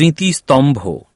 स्मृति स्तंभ हो।